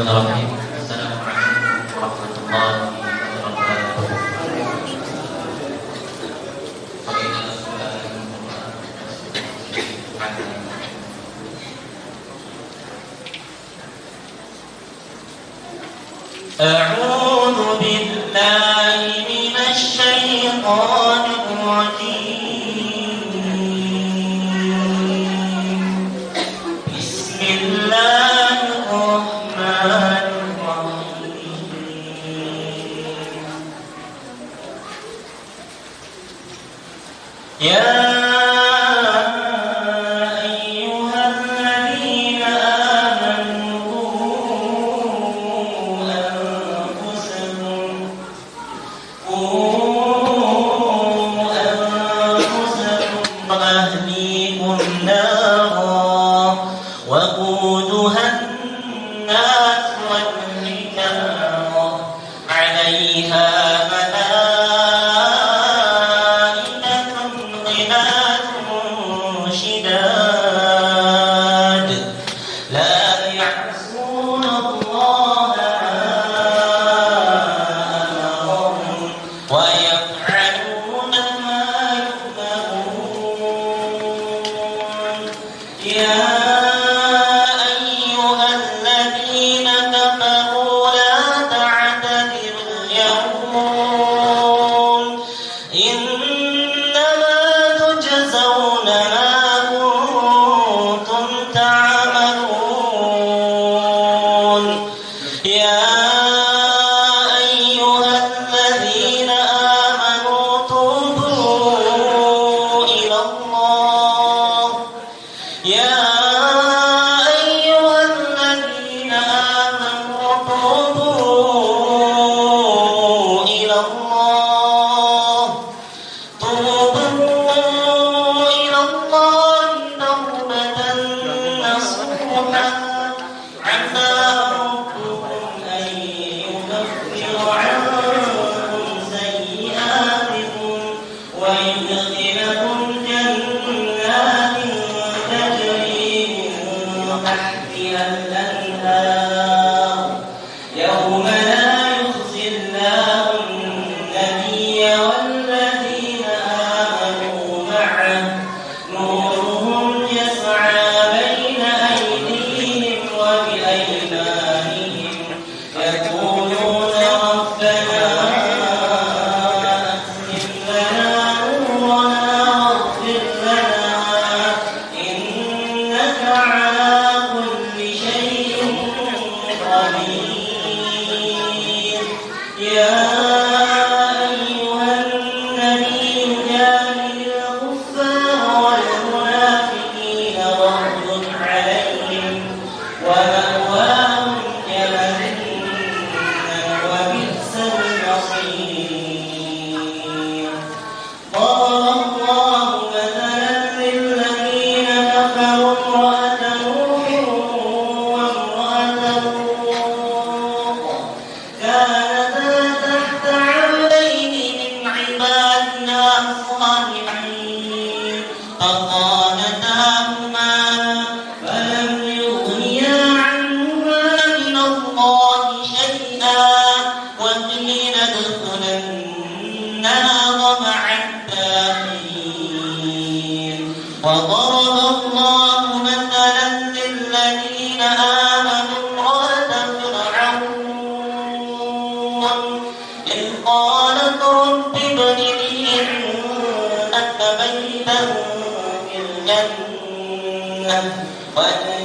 Bismillahirrahmanirrahim. Assalamualaikum الجنة. قد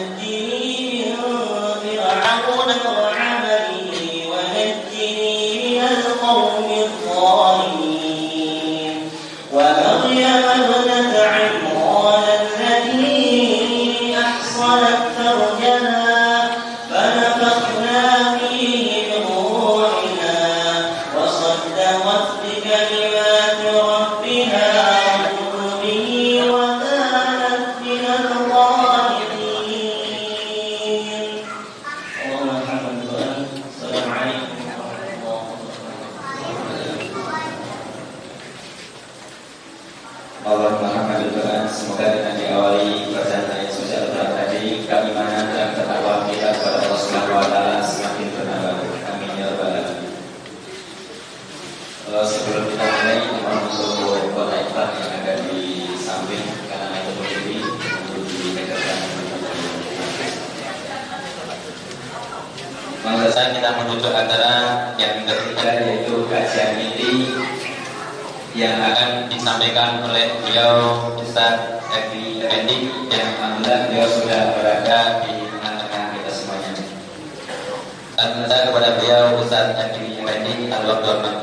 beliau Ustaz Evi Effendi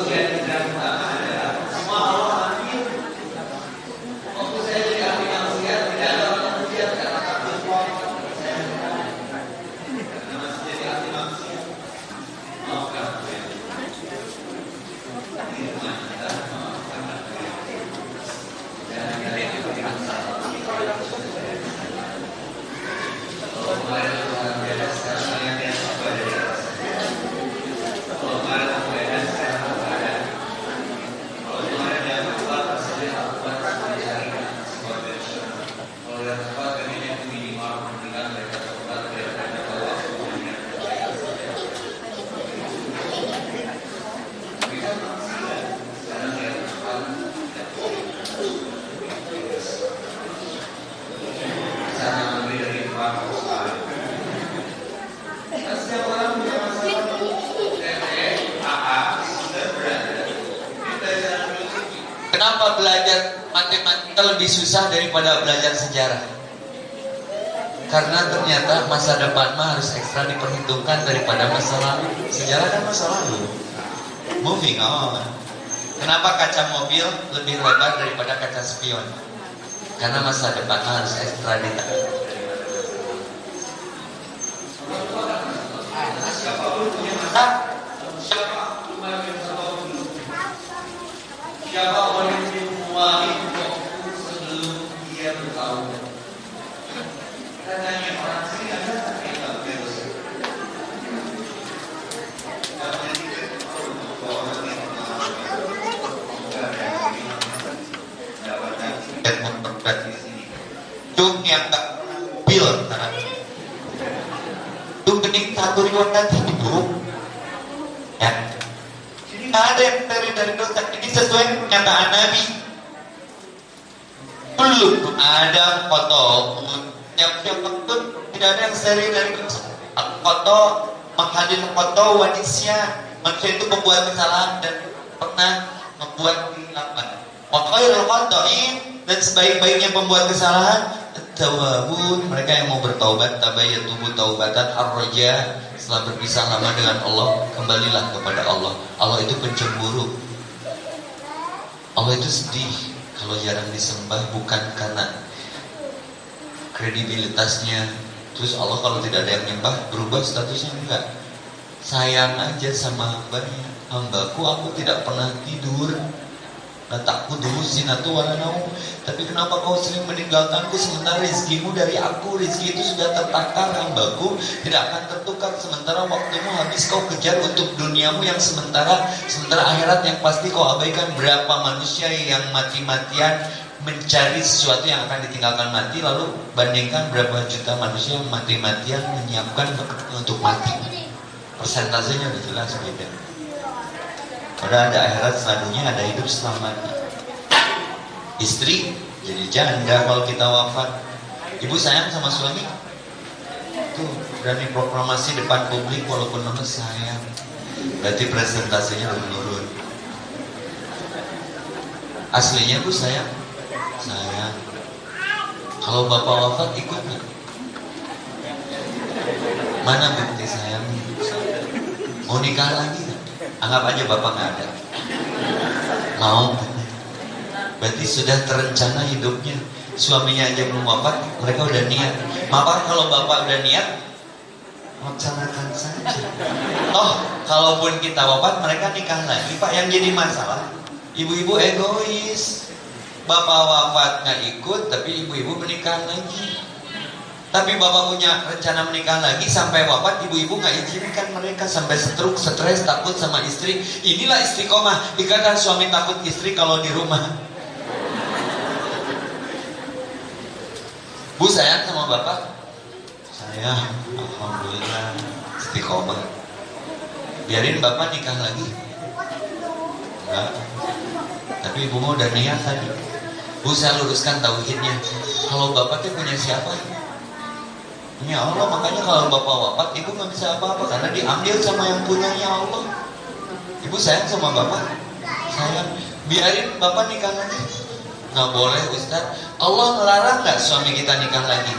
Nama sejati hati manusia kenapa belajar matematika lebih susah daripada belajar sejarah? Karena ternyata masa depan mah harus ekstra diperhitungkan daripada masa lalu. Sejarah kan masa lalu. Moving on. Kenapa kaca mobil lebih lebar daripada kaca spion? Karena masa depan harus ekstra ditangani. Siapa orang yang memuali sebelum dia bertahu? Katanya orang sini ada tapi nggak virus. Tung yang tak bil Tung bening satu ribuan nanti buruk Ya Nggak ada yang dari dari dosa Ini sesuai pernyataan Nabi Belum ada foto Yang yang pun tidak ada yang seri dari Foto Menghadir foto wanisya Manusia itu membuat kesalahan Dan pernah membuat Wa khairul khata'in dan sebaik-baiknya pembuat kesalahan tawabun mereka yang mau bertaubat tabayyatubu taubatan arroja setelah berpisah lama dengan Allah kembalilah kepada Allah. Allah itu pencemburu. Allah itu sedih kalau jarang disembah bukan karena kredibilitasnya terus Allah kalau tidak ada yang nyembah berubah statusnya? Enggak. Sayang aja sama hambanya. Hambaku aku tidak pernah tidur. Takut dulu sinatu walanau Tapi kenapa kau sering meninggalkanku Sementara rizkimu dari aku? Rizki itu sudah tertakar. Hambaku Tidak akan tertukar Sementara waktumu habis kau kejar untuk duniamu yang sementara. Sementara akhirat yang pasti kau abaikan. Berapa manusia yang mati-matian Mencari sesuatu yang akan ditinggalkan mati Lalu bandingkan berapa juta manusia yang mati-matian Menyiapkan untuk mati Persentasenya udah jelas beda Padahal ada akhirat selanjutnya ada hidup setelah mati. Istri jadi janda kalau kita wafat. Ibu sayang sama suami? Tuh berani proklamasi depan publik walaupun nama sayang. Berarti presentasinya menurun. Aslinya bu sayang? Sayang. Kalau bapak wafat ikut nggak? Mana bukti sayangnya? Mau nikah lagi gak? Anggap aja bapak nggak ada. Mau? Berarti sudah terencana hidupnya. Suaminya aja belum wafat, mereka udah niat. Maka kalau bapak udah niat, laksanakan saja. Oh, kalaupun kita wafat, mereka nikah lagi. Pak, yang jadi masalah, ibu-ibu egois. Bapak wafat nggak ikut, tapi ibu-ibu menikah lagi. Tapi bapak punya rencana menikah lagi sampai wafat ibu-ibu nggak izinkan mereka sampai setruk, stres, takut sama istri. Inilah istiqomah. Ikatan suami takut istri kalau di rumah. Bu sayang sama bapak? Sayang, alhamdulillah istiqomah. Biarin bapak nikah lagi. Enggak. Ibu mau udah niat tadi. Bu saya luruskan tauhidnya. Kalau bapak tuh punya siapa? Ya Allah, makanya kalau bapak wafat, ibu nggak bisa apa-apa karena diambil sama yang punyanya Allah. Ibu sayang sama bapak, sayang. Biarin bapak nikah lagi. Nggak boleh Ustaz. Allah melarang nggak suami kita nikah lagi?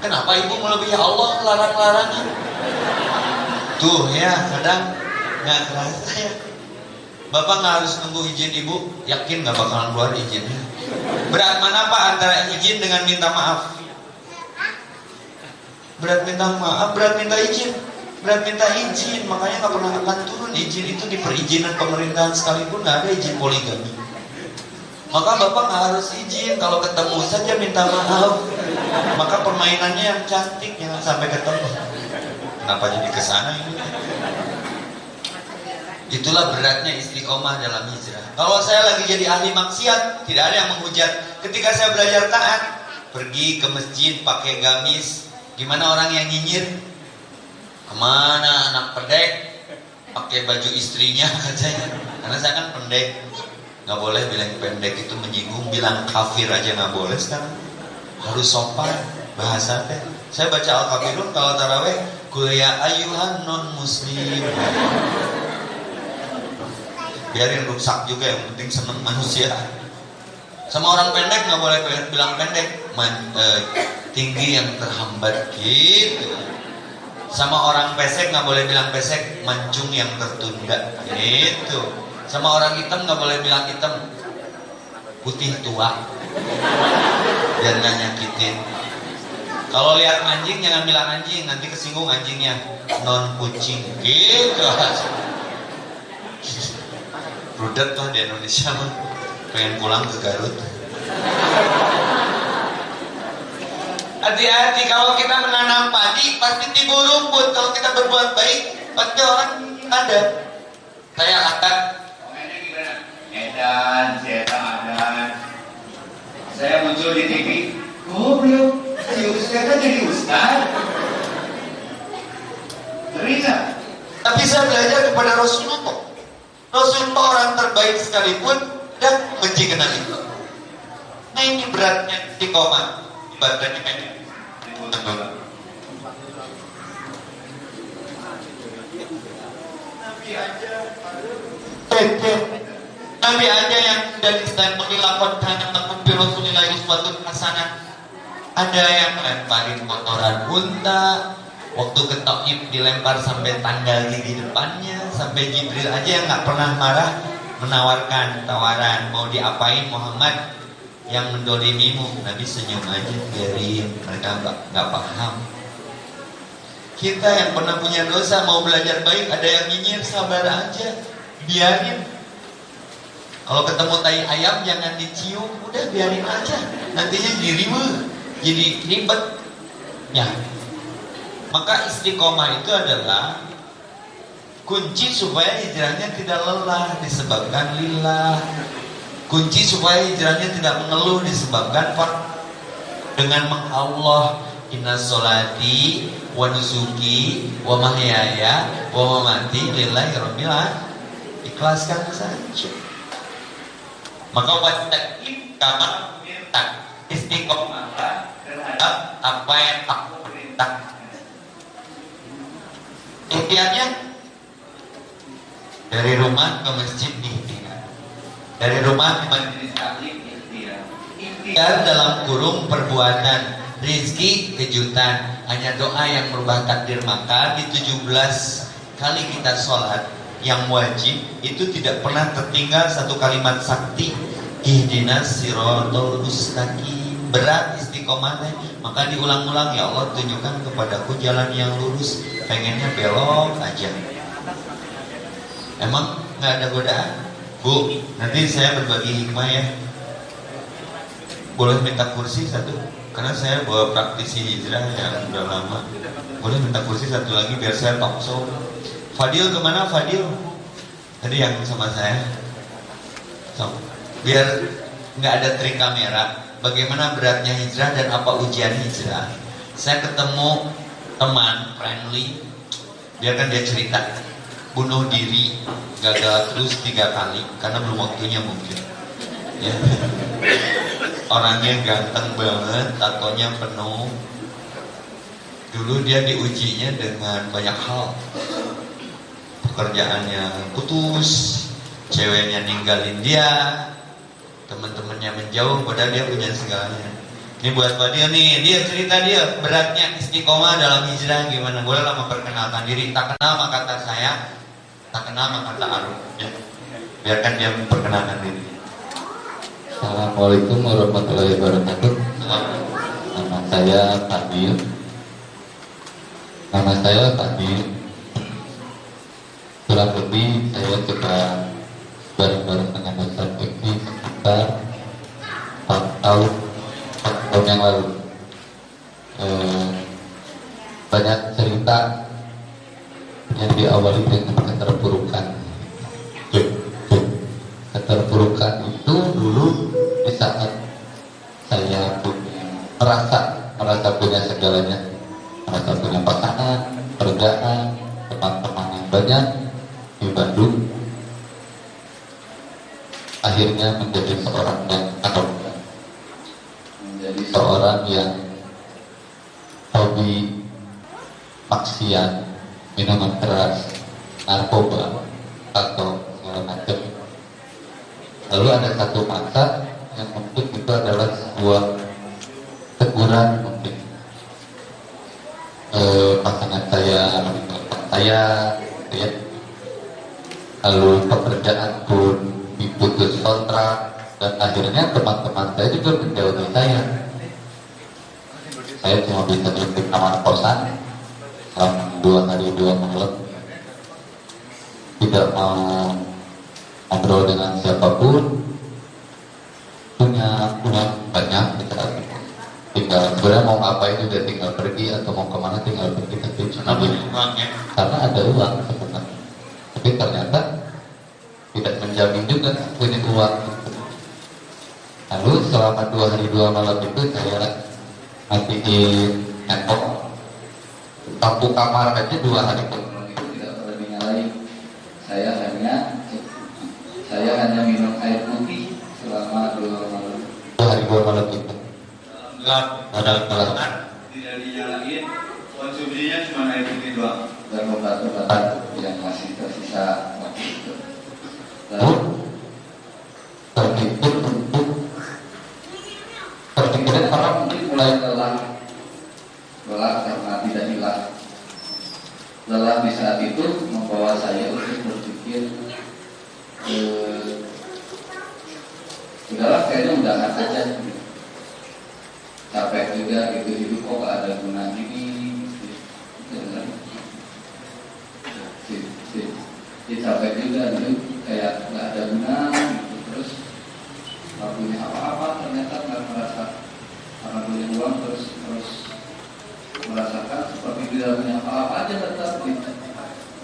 Kenapa ibu melebihi Allah larang-larangan? Tuh ya, kadang nggak kerasa ya. Bapak nggak harus nunggu izin ibu, yakin nggak bakalan keluar izinnya. Berat mana pak antara izin dengan minta maaf? berat minta maaf, berat minta izin, berat minta izin, makanya nggak pernah akan turun izin itu di perizinan pemerintahan sekalipun nggak ada izin poligami. Maka bapak nggak harus izin, kalau ketemu saja minta maaf. Maka permainannya yang cantik jangan sampai ketemu. Kenapa jadi ke sana ini? Itulah beratnya istiqomah dalam hijrah. Kalau saya lagi jadi ahli maksiat, tidak ada yang menghujat. Ketika saya belajar taat, pergi ke masjid pakai gamis, Gimana orang yang nyinyir? Ke mana anak pendek? Pakai baju istrinya katanya. Karena saya kan pendek. Nggak boleh bilang pendek itu menyinggung. Bilang kafir aja nggak boleh sekarang. Harus sopan. Bahasa teh. Saya baca Al-Kafirun kalau taraweh. Kuya ayuhan non muslim. Biarin rusak juga yang penting seneng manusia. Sama orang pendek nggak boleh bilang pendek, Man, eh, tinggi yang terhambat gitu. Sama orang pesek nggak boleh bilang pesek, mancung yang tertunda gitu. Sama orang hitam nggak boleh bilang hitam, putih tua. Dan nggak nyakitin. Kalau lihat anjing jangan bilang anjing, nanti kesinggung anjingnya. Non kucing gitu. Rudet tuh di Indonesia mah pengen pulang ke Garut. Hati-hati kalau kita menanam padi pasti timbul rumput. Kalau kita berbuat baik pasti orang ada. Saya akan Edan, saya Adan. Saya muncul di TV. Oh belum, si Ustaz kan jadi Ustaz. Terima. Tapi saya belajar kepada Rasulullah. Rasulullah orang terbaik sekalipun dan benci kena itu. Nah ini beratnya istiqomah ibadahnya pendek. Nabi aja Nabi aja yang dari Islam mengilakon tanah takut bi Rasulillah uswatun hasanah. Ada yang lemparin kotoran unta, waktu ke Taif dilempar sampai tanggal di depannya, sampai Jibril aja yang nggak pernah marah menawarkan tawaran mau diapain Muhammad? Yang mendolimimu. Nabi senyum aja biarin. Mereka nggak nggak paham. Kita yang pernah punya dosa mau belajar baik ada yang nyinyir sabar aja. Biarin. Kalau ketemu tai ayam jangan dicium. Udah biarin aja. Nantinya dirimu jadi ribet. Ya maka istiqomah itu adalah kunci supaya hijrahnya tidak lelah disebabkan lillah. Kunci supaya hijrahnya tidak mengeluh disebabkan dengan mengallah inna solati wa nusuki wa mahyaya wa mamati lillahi rabbil ikhlaskan saja. Maka wastaqim kama minta istiqomah terhadap apa yang aku perintah Intinya dari rumah ke masjid ikhtiar. Dari rumah ke majelis taklim dalam kurung perbuatan. Rizki kejutan. Hanya doa yang merubah takdir Maka di 17 kali kita sholat Yang wajib Itu tidak pernah tertinggal satu kalimat sakti. Ihdinas sirotol mustaqim. Berat istiqomahnya Maka diulang-ulang Ya Allah tunjukkan kepadaku jalan yang lurus Pengennya belok aja Emang nggak ada godaan? Bu, nanti saya berbagi hikmah ya. Boleh minta kursi satu? Karena saya bawa praktisi hijrah yang udah lama. Boleh minta kursi satu lagi biar saya talk show. Fadil ke mana Fadil? Tadi yang sama saya. So, biar nggak ada trik kamera. Bagaimana beratnya hijrah dan apa ujian hijrah? Saya ketemu teman friendly, biarkan dia cerita bunuh diri gagal terus tiga kali karena belum waktunya mungkin. Ya. orangnya ganteng banget tatonya penuh. Dulu dia diujinya dengan banyak hal. Pekerjaannya putus ceweknya ninggalin dia teman-temannya menjauh padahal dia punya segalanya ini buat Fadil nih, dia cerita dia beratnya istiqomah dalam hijrah gimana. Boleh lah memperkenalkan diri. Tak kenal maka kata saya, tak kenal maka tak aruf. Ya. Biarkan dia memperkenalkan diri. Assalamualaikum warahmatullahi wabarakatuh. Nama saya Fadil. Nama saya Fadil. Kurang lebih saya coba bareng-bareng dengan Ustaz Eki sekitar 4 tahun, 4 tahun yang lalu. Eh, banyak cerita yang diawali dengan keterpurukan. Keterpurukan itu dulu di saat saya punya merasa merasa punya segalanya, merasa punya pasangan, kerjaan, teman-teman yang banyak di Bandung. Akhirnya menjadi seorang yang arogan, menjadi seorang yang hobi maksiat, minuman keras, narkoba, atau segala macam. Lalu ada satu masa yang mungkin itu adalah sebuah teguran mungkin. Eh, pasangan saya saya gitu ya. Lalu pekerjaan pun diputus kontrak dan akhirnya teman-teman saya juga menjauhi saya. Saya cuma bisa di kamar kosan selama dua hari dua malam. Tidak mau ngobrol dengan siapa pun. Punya uang banyak itu tinggal sebenarnya mau ngapain juga tinggal pergi atau mau ke mana tinggal pergi tapi karena ada uang sebenarnya. Tapi ternyata tidak menjamin juga punya uang. Lalu selama dua hari dua malam itu saya matiin handphone. Lampu kamar aja dua hari penuh itu tidak boleh saya hanya saya hanya minum air putih selama dua malam. Dua hari dua malam itu. Gelap. ada gelap Tidak dinyalain, konsumsinya cuma air putih doang. dan obat-obatan yang masih tersisa. waktu terpikir untuk terpikirnya orang mungkin mulai lelah, lelah karena tidak hilang. Lelah di saat itu membawa saya untuk berpikir eh, udahlah kayaknya udahan aja capek juga gitu hidup kok gak ada guna ini gitu. Capek juga dulu kayak nggak ada guna gitu. terus nggak punya apa-apa ternyata nggak merasa karena punya uang terus terus merasakan seperti tidak punya apa-apa aja tetap gitu.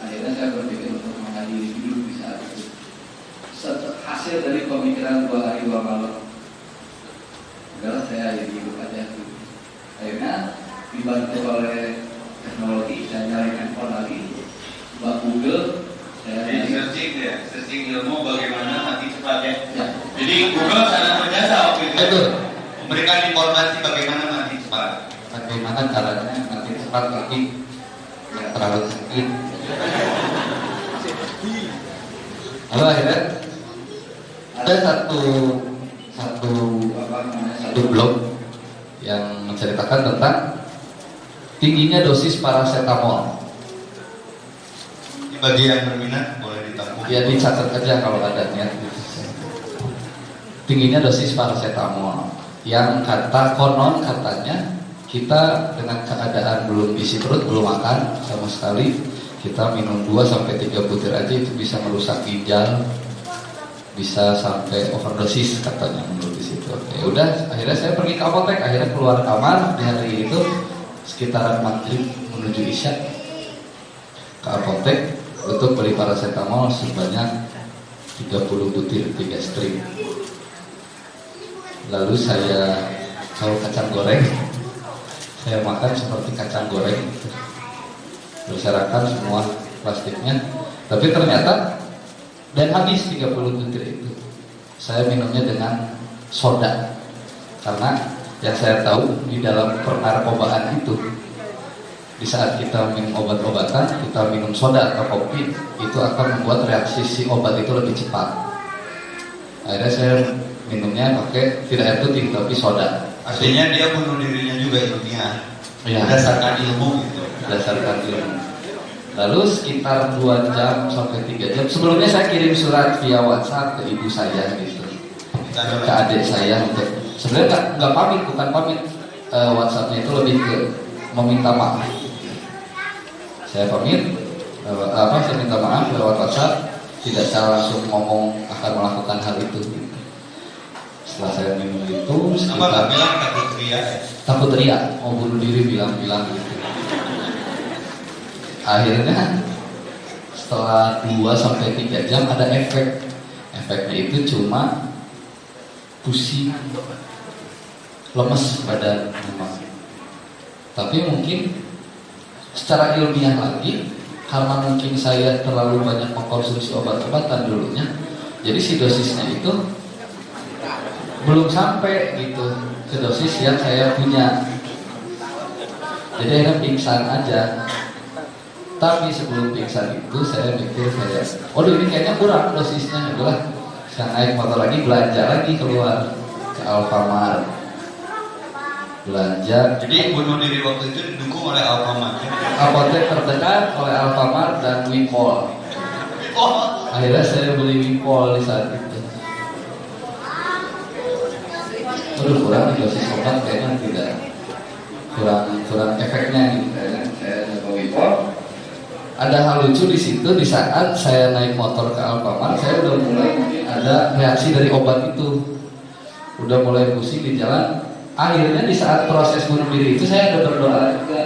akhirnya saya berpikir untuk mengakhiri hidup di saat itu hasil dari pemikiran dua hari dua malam adalah saya akhiri hidup aja gitu. akhirnya dibantu oleh teknologi saya nyari handphone lagi buat Google saya Jadi nyari searching searching ilmu bagaimana mati cepat ya. ya Jadi Google sangat berjasa waktu itu. betul Memberikan informasi bagaimana mati cepat. bagaimana caranya nanti cepat lagi nggak terlalu sakit lalu akhirnya ada satu satu satu blog yang menceritakan tentang tingginya dosis paracetamol Di bagian berminat. Ya dicatat aja kalau ada niat. Tingginya dosis paracetamol. Yang kata konon katanya kita dengan keadaan belum isi perut belum makan sama sekali kita minum 2 sampai 3 butir aja itu bisa merusak ginjal bisa sampai overdosis katanya menurut di situ. Ya udah, akhirnya saya pergi ke apotek, akhirnya keluar kamar. Di hari itu sekitaran maghrib menuju isya ke apotek untuk beli paracetamol sebanyak 30 butir 3 strip. Lalu saya tahu kacang goreng, saya makan seperti kacang goreng berserakan semua plastiknya. Tapi ternyata dan habis 30 butir itu. Saya minumnya dengan soda karena yang saya tahu di dalam pernarkobaan itu di saat kita minum obat-obatan kita minum soda atau kopi itu akan membuat reaksi si obat itu lebih cepat akhirnya saya minumnya pakai tidak air putih tapi soda Artinya dia bunuh dirinya juga ilmiah. Ya. Berdasarkan ilmu gitu. berdasarkan ilmu. Lalu sekitar 2 jam sampai 3 jam sebelumnya saya kirim surat via WhatsApp ke ibu saya gitu. Ke adik saya untuk sebenarnya nggak pamit bukan pamit Eh, WhatsAppnya itu lebih ke meminta maaf. Saya pamit apa saya minta maaf lewat WhatsApp tidak saya langsung ngomong akan melakukan hal itu. Setelah saya minum itu Kenapa nggak bilang takut teriak? takut teriak mau bunuh diri bilang-bilang gitu. Akhirnya setelah 2 sampai 3 jam ada efek. Efeknya itu cuma pusing, lemes badan memang. Tapi mungkin secara ilmiah lagi karena mungkin saya terlalu banyak mengkonsumsi obat-obatan dulunya, jadi si dosisnya itu belum sampai gitu ke dosis yang saya punya. Jadi akhirnya pingsan aja. Tapi sebelum pingsan itu saya mikir saya, oh ini kayaknya kurang dosisnya. Itulah saya naik motor lagi belanja lagi keluar. ke Alfamart belanja Jadi bunuh diri waktu itu didukung oleh Alfamart. apotek terdekat oleh Alfamart dan Wipol Oh, akhirnya saya beli Wipol di saat itu. Aduh kurang dosis obat kayaknya tidak. Kurang kurang efeknya gitu kayaknya. Saya Wipol ada hal lucu di situ di saat saya naik motor ke Alfamart saya udah mulai ada reaksi dari obat itu. Udah mulai pusing di jalan akhirnya di saat proses bunuh diri itu saya ada berdoa juga.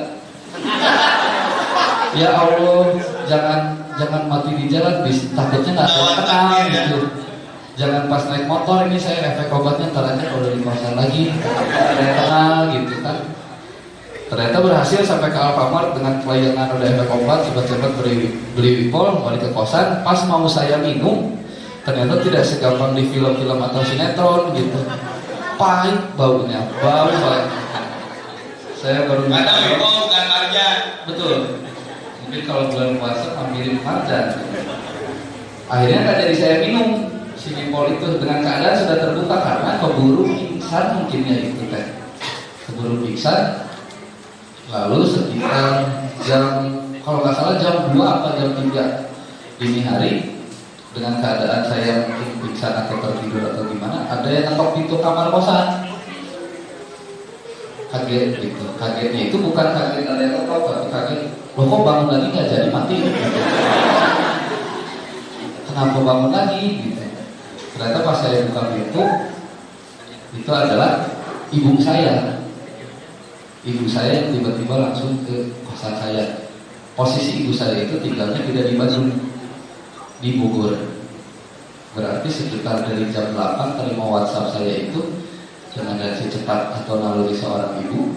Ya Allah jangan jangan mati di jalan bis takutnya nggak ada gitu. Jangan pas naik motor ini saya efek obatnya aja kalau di kosan lagi ada kenal gitu kan. Ternyata berhasil sampai ke Alfamart dengan kelayangan udah efek obat cepat-cepat beli beli wipol balik ke kosan. Pas mau saya minum ternyata tidak segampang di film-film atau sinetron gitu pahit baunya bau banget saya baru kata Wipo bukan Marjan. betul. Mungkin kalau bulan puasa ambilin marjan. Akhirnya nggak jadi saya minum. Si wipol itu dengan keadaan sudah terbuka karena keburu pingsan mungkinnya itu teh. Keburu pingsan. Lalu sekitar jam kalau nggak salah jam 2 atau jam 3 dini hari dengan keadaan saya mungkin pingsan atau tertidur atau gimana ada yang ngetok pintu kamar kosan. Kaget gitu. Kagetnya itu bukan kaget ada yang ngetok tapi kaget loh kok bangun lagi nggak jadi? Mati. Kenapa bangun lagi? Gitu. Ternyata pas saya buka pintu itu adalah ibu saya. Ibu saya tiba-tiba langsung ke kosan saya. Posisi ibu saya itu tinggalnya tidak di Bandung di Bogor. Berarti sekitar dari jam 8 terima WhatsApp saya itu reaksi cepat atau naluri seorang ibu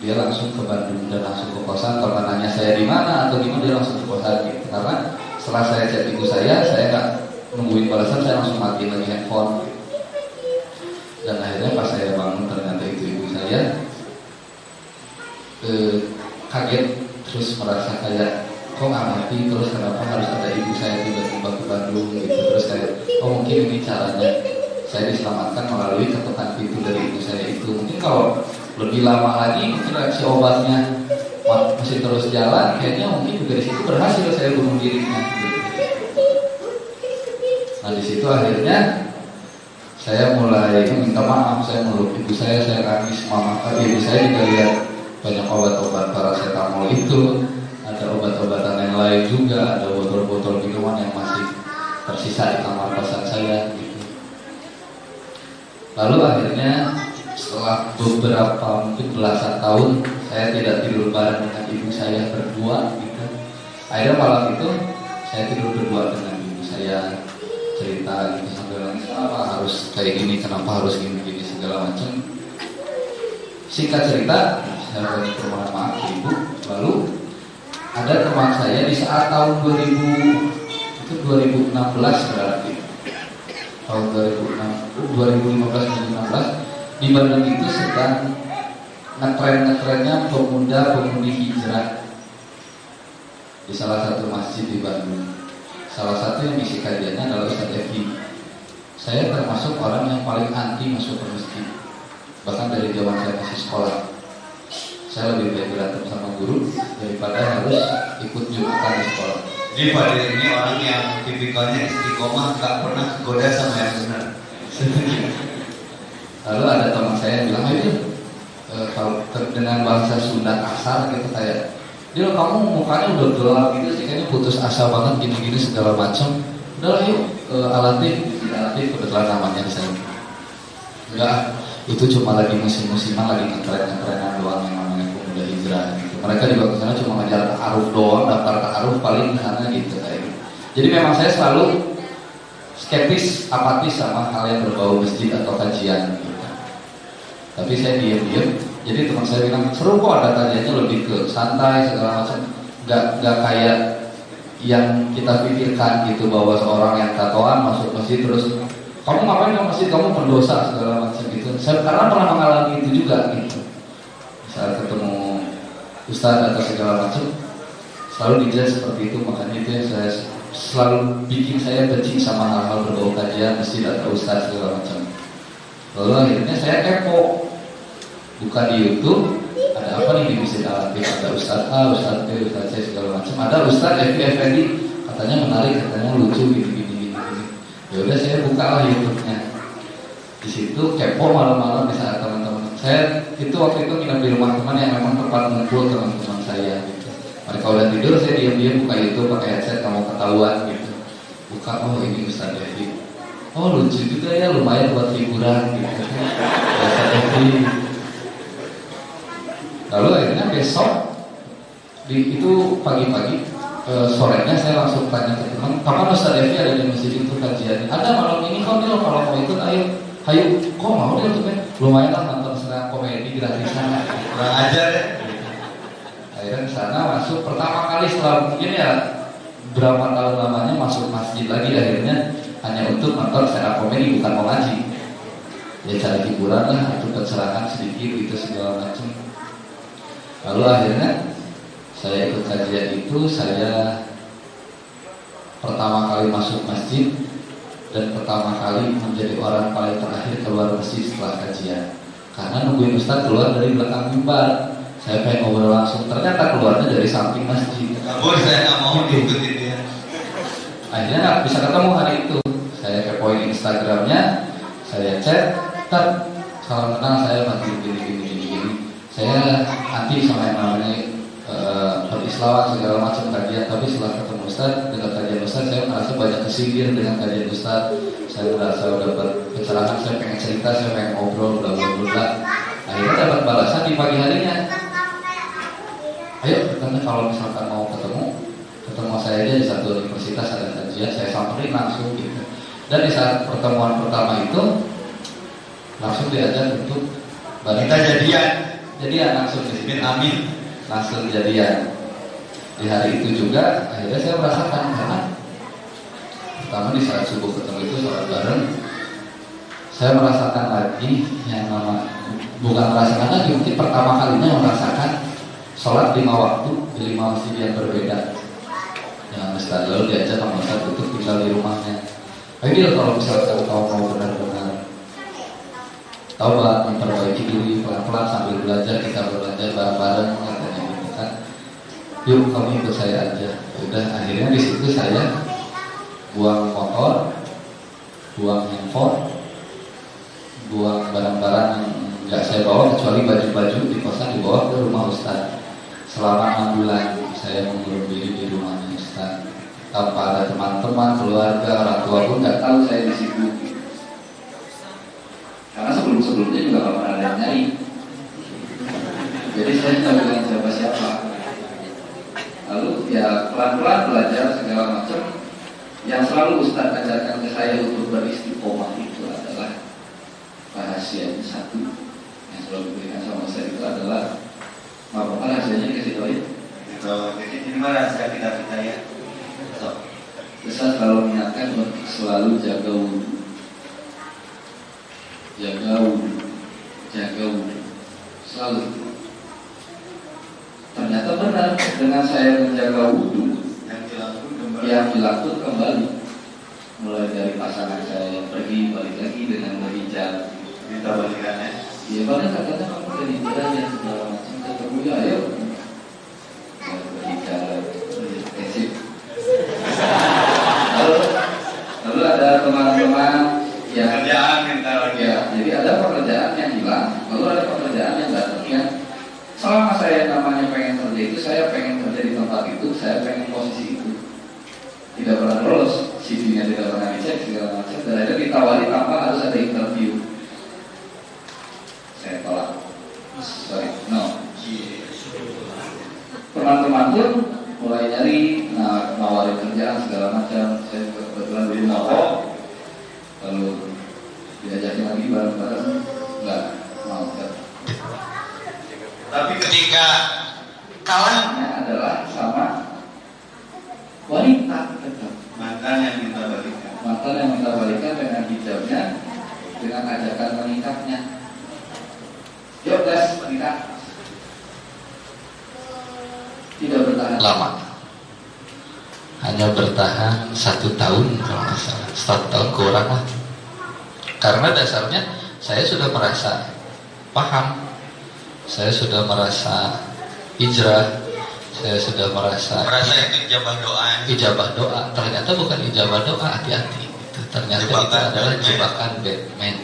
dia langsung ke Bandung dan langsung ke kosan. Kalau nanya saya di mana atau gimana dia langsung ke kosan gitu. Karena setelah saya chat ibu saya saya nggak nungguin balasan saya langsung matiin lagi handphone. Dan akhirnya pas saya bangun ternyata itu ibu saya eh, kaget terus merasa kayak kok nggak mati terus kenapa harus ada ibu saya tiba-tiba ke Bandung gitu? Terus kayak oh mungkin ini caranya saya diselamatkan melalui ketukan pintu dari ibu saya itu. Mungkin kalau lebih lama lagi mungkin reaksi obatnya ma- masih terus jalan kayaknya mungkin juga di situ berhasil saya bunuh dirinya gitu. nah di situ akhirnya saya mulai minta maaf saya meluk ibu saya saya nangis mama tapi ibu saya juga lihat banyak obat-obat paracetamol itu. Ada obat-obatan yang lain juga ada botol-botol minuman yang masih tersisa di kamar kosan saya gitu. Lalu akhirnya setelah beberapa mungkin belasan tahun saya tidak tidur bareng dengan ibu saya berdua gitu. Akhirnya malam itu saya tidur berdua dengan ibu saya cerita gitu sambil nangis kenapa harus kayak gini? Kenapa harus gini gini segala macam. Singkat cerita saya permohonan maaf ibu lalu ada teman saya di saat tahun 2000 itu 2016 berarti. Tahun 2006 2015 2016 di Bandung itu sedang ngetren ngetrennya pemuda pemudi hijrah di salah satu masjid di Bandung. Salah satu yang misi kajiannya adalah Ustadz Evi saya termasuk orang yang paling anti masuk ke masjid bahkan dari zaman saya masih sekolah saya lebih baik berantem sama guru daripada harus ikut jumatan di sekolah. Jadi Fadil ini orang yang tipikalnya istiqomah nggak pernah kegoda sama yang benar. lalu ada teman saya yang bilang ayo eh, kalau dengan bahasa Sunda kasar gitu kayak dia kamu mukanya udah gelap gitu sih kayaknya putus asa banget gini-gini segala macam. Udah yuk ke Alatif Alatif kebetulan namanya di sana. Enggak itu cuma lagi musim-musiman lagi ngetren-ngetrenan doang yang hijrah gitu. mereka juga ke sana cuma ngejar ta'aruf doang daftar ta'aruf paling sana gitu kayak jadi memang saya selalu skeptis apatis sama hal yang berbau masjid atau kajian gitu. tapi saya diam-diam jadi teman saya bilang seru kok ada kajiannya lebih ke santai segala macam. Nggak nggak kayak yang kita pikirkan gitu bahwa seorang yang tatoan masuk masjid terus kamu ngapain ke masjid? Kamu pendosa segala macam gitu. Saya karena pernah mengalami itu juga gitu. Saat ketemu ustadz atau segala macam selalu dijudge seperti itu. Makanya itu yang saya selalu bikin saya benci sama hal-hal berbau kajian masjid atau ustadz segala macam. Lalu akhirnya saya kepo. Buka di YouTube ada apa nih di Masjid Al ada Ustadz A, Ustadz B, Ustadz C segala macam. Ada Ustadz Effendi katanya menarik katanya lucu gini gini gini, gini. ya udah saya buka lah YouTube-nya. Di situ kepo malam-malam saat teman-teman saya itu waktu itu nginep di rumah teman yang memang tempat ngumpul teman-teman saya. Mereka udah tidur saya diam-diam buka YouTube pakai headset kamu ketahuan gitu. Buka oh ini Ustadz Evi oh lucu juga ya lumayan buat hiburan gitu. Ustadz Evi lalu akhirnya besok di itu pagi-pagi e, sorenya saya langsung tanya ke teman kapan Ustaz Devi ada di masjid itu kajiannya? Ada malam ini kok kalau mau ikut ayo. Ayo kok mau Dil tuh lumayan lah komedi gratisan Kurang ajar ya. akhirnya sana masuk pertama kali setelah mungkin ya berapa tahun lamanya masuk masjid lagi akhirnya hanya untuk nonton up komedi bukan mau ngaji ya cari hiburan lah atau pencerahan sedikit itu segala macam. Lalu akhirnya saya ikut kajian itu saya pertama kali masuk masjid dan pertama kali menjadi orang paling terakhir keluar masjid setelah kajian karena nungguin Ustadz keluar dari belakang mimbar. Saya pengen ngobrol langsung. Ternyata keluarnya dari samping masjid. Kamu saya nggak mau diikutin dia. akhirnya nggak bisa ketemu hari itu. Saya kepoin Instagramnya. Saya chat. Tak salam kenal saya masih gini gini gini gini saya anti sama yang namanya eh, perislawan segala macam kajian tapi setelah ketemu Ustaz dengan kajian Ustaz saya merasa banyak kesindir dengan kajian Ustaz. Saya merasa udah pencerahan saya pengen cerita saya pengen ngobrol bla bla bla akhirnya dapat balasan di pagi harinya. Ayo katanya kalau misalkan mau ketemu ketemu saya aja di satu universitas ada kajian saya samperin langsung gitu. Dan di saat pertemuan pertama itu langsung diajak untuk Kita jadian. jadian langsung di sini. Amin amin. langsung jadian di hari itu juga akhirnya saya merasakan karena pertama di saat subuh ketemu itu sholat bareng saya merasakan lagi yang nama bukan merasakan lagi mungkin pertama kalinya merasakan sholat lima waktu di lima masjid yang berbeda. Yang Ustaz lalu diajak sama Ustaz untuk tinggal di rumahnya. Ayo kalau misalkan kau mau benar-benar taubat memperbaiki diri pelan-pelan sambil belajar kita belajar bareng-bareng yuk kamu ikut saya aja. Udah akhirnya di situ saya buang motor buang handphone buang barang-barang yang nggak saya bawa kecuali baju-baju di kosan dibawa ke rumah Ustaz selama enam bulan saya mengurung diri di rumahnya Ustaz tanpa ada teman-teman keluarga orang tua pun nggak tahu saya di situ. Karena sebelum-sebelumnya juga nggak pernah ada yang nyari. Jadi saya tidak bilang siapa-siapa. lalu ya pelan-pelan belajar segala macam yang selalu Ustadz ajarkan ke saya untuk beristiqomah itu adalah rahasia satu yang selalu diberikan sama saya itu adalah apa rahasianya dikasih tahu ya. Jadi mah rahasia kita kita ya. So. Ustaz selalu mengingatkan untuk selalu jaga wudhu jaga wudhu jaga wudhu selalu ternyata benar dengan saya menjaga wudhu Yang dilakukan kembali. yang dilakukan kembali mulai dari pasangan saya yang pergi balik lagi dengan berhijab Minta balikannya. ya paling katanya kamu dari hijab ya segala macam ketemu ya ayo berhijab prinsip lalu lalu ada teman-teman yang Kerjaan minta lagi. Ya, jadi ada pekerjaan yang hilang, lalu ada pekerjaan yang datang yang selama saya namanya pengen kerja itu, saya pengen kerja di tempat itu, saya pengen posisi itu. Tidak pernah lolos, CV-nya tidak pernah dicek segala macam, dan akhirnya ditawari tanpa harus ada interview. Saya tolak. Sorry, no. Teman-teman pun mulai nyari, nah, nawarin kerjaan segala macam. Saya kebetulan dulu mau lalu diajakin lagi bareng-bareng nggak mau Tapi ketika kalah kalahnya adalah sama wanita tetap. Mantan yang minta balikan. mantan yang minta balikan dengan hijabnya dengan ajakan menikahnya. Yuk guys menikah. Tidak bertahan. Lama. Hanya bertahan satu tahun kalau nggak salah. Satu tahun kurang lah. Karena dasarnya saya sudah merasa paham saya sudah merasa hijrah saya sudah merasa Merasa itu ijabah doa. ijabah doa ternyata bukan ijabah doa hati-hati itu ternyata itu Jebakan adalah Batman. jebakan Batman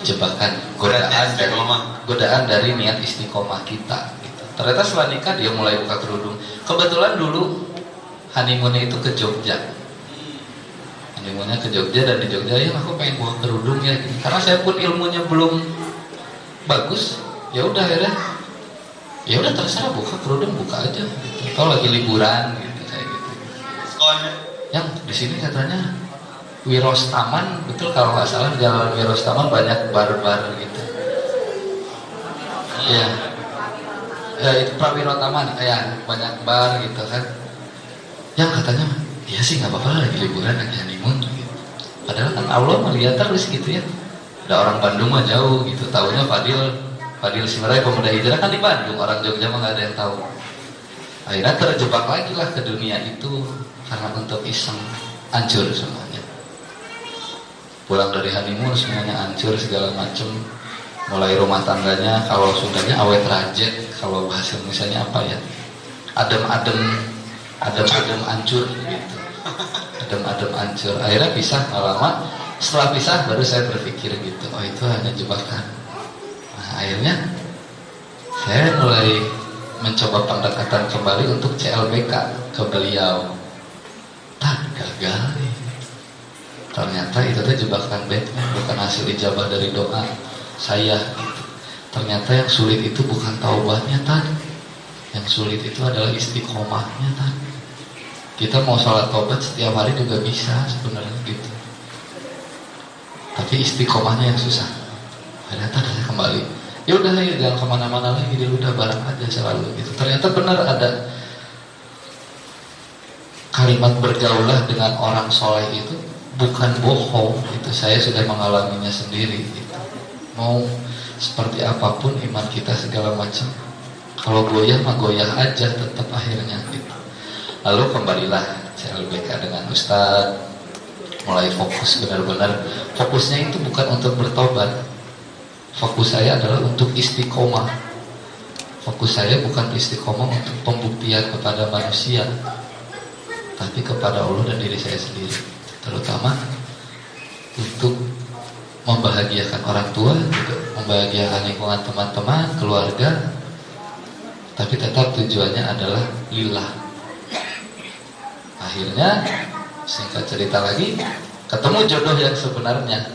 jebakan godaan dari godaan dari niat istiqomah kita gitu. ternyata setelah nikah dia mulai buka kerudung kebetulan dulu honeymoonnya itu ke Jogja honeymoonnya ke Jogja dan di Jogja ya aku pengen buka kerudung ya gitu. karena saya pun ilmunya belum bagus ya udah akhirnya ya udah terserah buka kerudung buka aja. Gitu. kalau lagi liburan gitu kayak gitu. Sekolahnya. yang di sini katanya Wirostaman betul kalau nggak salah di jalan Wirostaman banyak bar-bar gitu. Ya ya itu Prawiro Taman. Ya banyak bar gitu kan. Yang katanya iya sih nggak apa-apa lagi liburan lagi honeymoon. Gitu. padahal kan Allah melihat terus gitu ya. Ada orang Bandung mah jauh gitu tahunya Fadil Fadil sebenarnya pemuda hijrah kan di Bandung orang Jogja mah ada yang tahu. Akhirnya terjebak lagi lah ke dunia itu karena untuk iseng hancur semuanya. Pulang dari honeymoon semuanya hancur segala macem. Mulai rumah tangganya kalau Sundanya awet rajet kalau bahasa Indonesia apa ya? Adem-adem adem-adem hancur gitu. Adem-adem hancur. Akhirnya pisah lama setelah pisah baru saya berpikir gitu oh itu hanya jebakan akhirnya saya mulai mencoba pendekatan kembali untuk CLBK ke beliau. Tak gagal. Nih ternyata itu teh jebakan Batman bukan hasil ijabah dari doa saya. Ternyata yang sulit itu bukan taubatnya tan. Yang sulit itu adalah istiqomahnya tan. Kita mau sholat taubat setiap hari juga bisa sebenarnya gitu. Tapi istiqomahnya yang susah. Ternyata saya kembali ya udah ya jangan ke mana-mana lagi dia udah bareng aja selalu gitu. Ternyata benar ada kalimat bergaulah dengan orang soleh itu bukan bohong itu saya sudah mengalaminya sendiri gitu. mau seperti apa pun iman kita segala macam kalau goyah mah goyah aja tetap akhirnya gitu. Lalu kembalilah CLBK dengan Ustadz. Mulai fokus benar-benar. Fokusnya itu bukan untuk bertobat fokus saya adalah untuk istiqomah. Fokus saya bukan istiqomah untuk pembuktian kepada manusia tapi kepada Allah dan diri saya sendiri. Terutama untuk membahagiakan orang tua juga membahagiakan lingkungan teman-teman keluarga. Tapi tetap tujuannya adalah lillah. Akhirnya singkat cerita lagi ketemu jodoh yang sebenarnya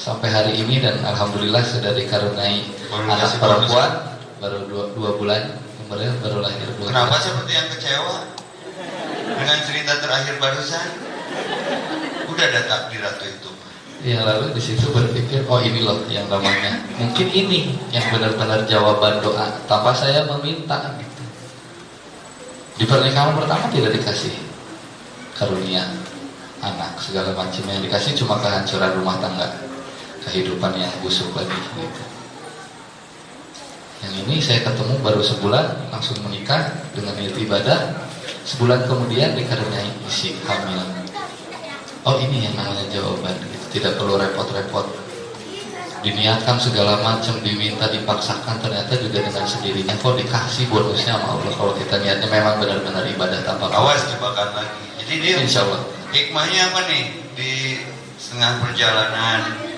sampai hari ini dan alhamdulillah sudah dikaruniai anak perempuan baru dua, dua bulan kemarin baru lahir dua Kenapa bulan. seperti yang kecewa dengan cerita terakhir barusan? Udah ada takdir atau itu. Ya lalu di situ berpikir oh ini loh yang namanya mungkin ini yang benar-benar jawaban doa tanpa saya meminta gitu. Di pernikahan pertama tidak dikasih karunia anak segala macam yang dikasih cuma kehancuran rumah tangga kehidupan yang busuk lagi gitu. Yang ini saya ketemu baru sebulan langsung menikah dengan niat ibadah. Sebulan kemudian dikaruniai isi hamil Oh ini yang namanya jawaban. Gitu. Tidak perlu repot-repot. Diniatkan segala macam Diminta, dipaksakan Ternyata juga dengan sendirinya. Kok dikasih bonusnya sama Allah? Kalau kita niatnya memang benar-benar ibadah tanpa Awas jebakan lagi. Jadi dia Insya Allah. hikmahnya apa nih di setengah perjalanan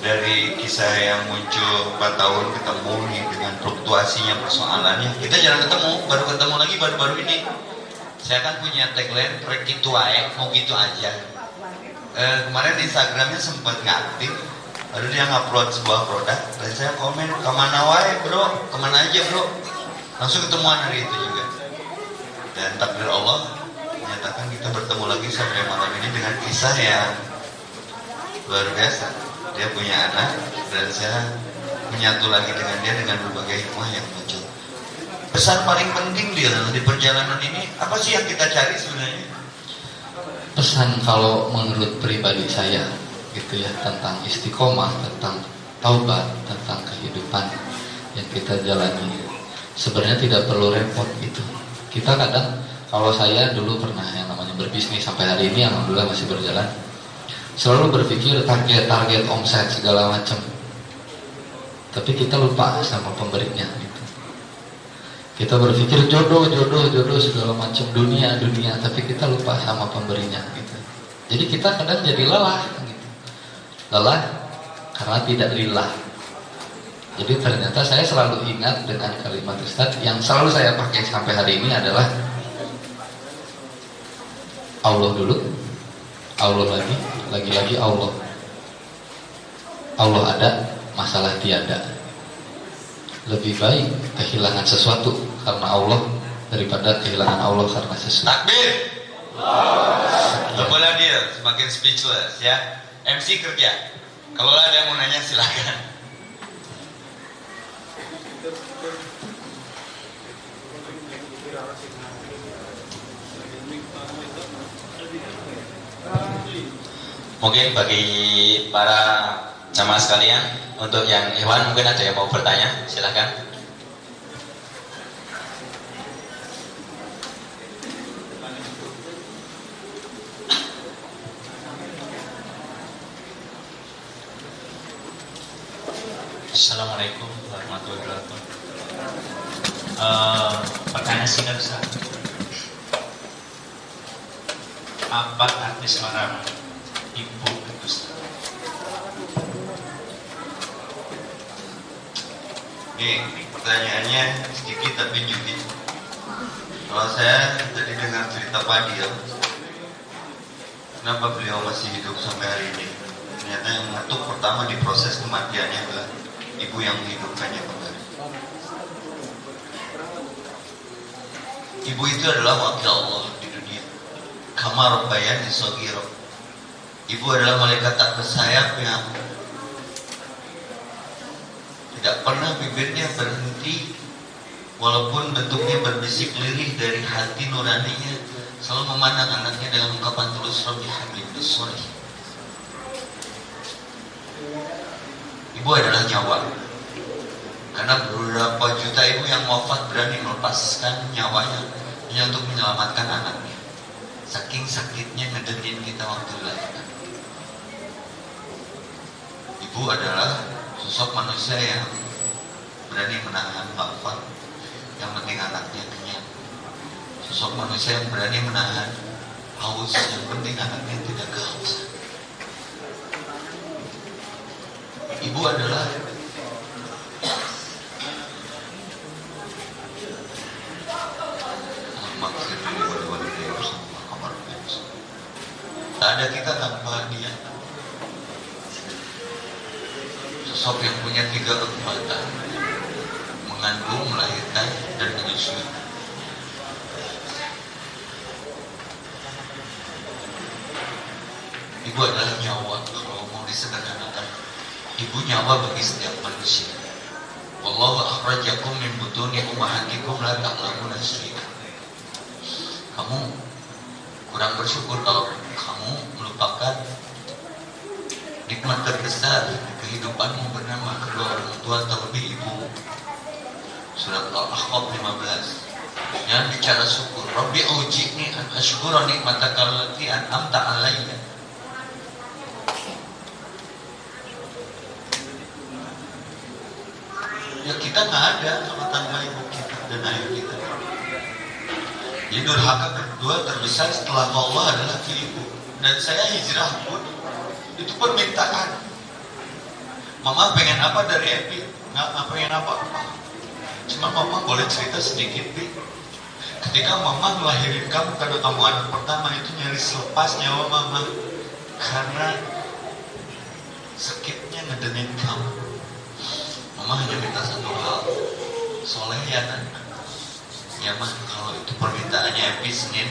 dari kisah yang muncul 4 tahun ketemu nih dengan fluktuasinya persoalannya. Kita jarang ketemu baru ketemu lagi baru-baru ini. Saya kan punya tagline rek gitu aja mau gitu aja. Eh, kemarin di Instagramnya sempat nggak aktif lalu dia ngupload sebuah produk dan saya komen ke mana wae bro? Ke mana aja bro? Langsung ketemuan hari itu juga. Dan takdir Allah menyatakan kita bertemu lagi sampai malam ini dengan kisah yang luar biasa dia punya anak dan saya menyatu lagi dengan dia dengan berbagai hikmah yang muncul. Pesan paling penting dia di perjalanan ini apa sih yang kita cari sebenarnya? Pesan kalau menurut pribadi saya Gitu ya Tentang istiqomah Tentang taubat Tentang kehidupan Yang kita jalani Sebenarnya tidak perlu repot gitu Kita kadang Kalau saya dulu pernah yang namanya berbisnis Sampai hari ini Alhamdulillah masih berjalan selalu berpikir target-target omset segala macam. Tapi kita lupa sama pemberinya gitu. Kita berpikir jodoh, jodoh, jodoh segala macam dunia, dunia, tapi kita lupa sama pemberinya gitu. Jadi kita kadang jadi lelah gitu. Lelah karena tidak lillah. Jadi ternyata saya selalu ingat dengan kalimat Ustadz yang selalu saya pakai sampai hari ini adalah Allah dulu, Allah lagi, lagi-lagi Allah. Allah ada, masalah tiada. Lebih baik kehilangan sesuatu karena Allah daripada kehilangan Allah karena sesuatu. Takbir. Cobalah dia semakin speechless ya. MC kerja. Kalau ada yang mau nanya silakan. Mungkin bagi para jamaah sekalian, untuk yang hewan mungkin ada yang mau bertanya, silakan. Assalamualaikum warahmatullahi wabarakatuh. Uh, pertanyaan singkat Ustaz. Apa arti seorang ibu Ustaz? Ini pertanyaannya sedikit tapi nyuti. Kalau saya tadi dengar cerita Pak Dio, kenapa beliau masih hidup sampai hari ini? Ternyata yang mengetuk pertama di proses kematiannya adalah ibu yang menghidupkannya kembali. Ibu itu adalah wakil Allah di dunia. Kamar bayan di Sogiro. Ibu adalah malaikat tak bersayap yang tidak pernah bibirnya berhenti walaupun bentuknya berbisik lirih dari hati nuraninya selalu memandang anaknya dengan ungkapan tulus Rabbi Habib Soleh ibu adalah nyawa. Karena beberapa juta ibu yang wafat berani melepaskan nyawanya hanya untuk menyelamatkan anaknya. Saking sakitnya ngedenin kita waktu dilahirkan ibu adalah sosok manusia yang berani menahan lapar yang penting anaknya kenyang. Sosok manusia yang berani menahan haus. Yang penting anaknya tidak kehausan. Ibu adalah ada kita tanpa dia sosok yang punya tiga kekuatan. Mengandung, melahirkan, dan menyusui. Ibu adalah nyawa kalau mau disederhanakan. Ibu nyawa bagi setiap manusia. Wallahu akhrajakum min butuni ummahatikum la ta'lamuna syai'an. Kamu kurang bersyukur kalau kamu melupakan nikmat terbesar kehidupanmu bernama kedua orang tua terlebih ibu. Surat al-ahqaf 15 yang bicara syukur Rabbi ujikni an ashkura nikmataka allati an'amta alayya. Ya kita nggak ada sama tanpa ibu kita dan ayah kita. Jadi durhaka kedua terbesar setelah Allah adalah ke ibu dan saya hijrah pun itu permintaan Mama pengen apa dari Epi? Nggak, pengen apa-apa. Cuma Mama boleh cerita sedikit, Pi. Ketika Mama melahirin kamu karena kamu anak pertama itu nyaris lepas nyawa Mama karena sakitnya ngedenin kamu. Mama hanya minta satu hal, soleh ya kan? Ya mah kalau itu permintaannya Epi Senin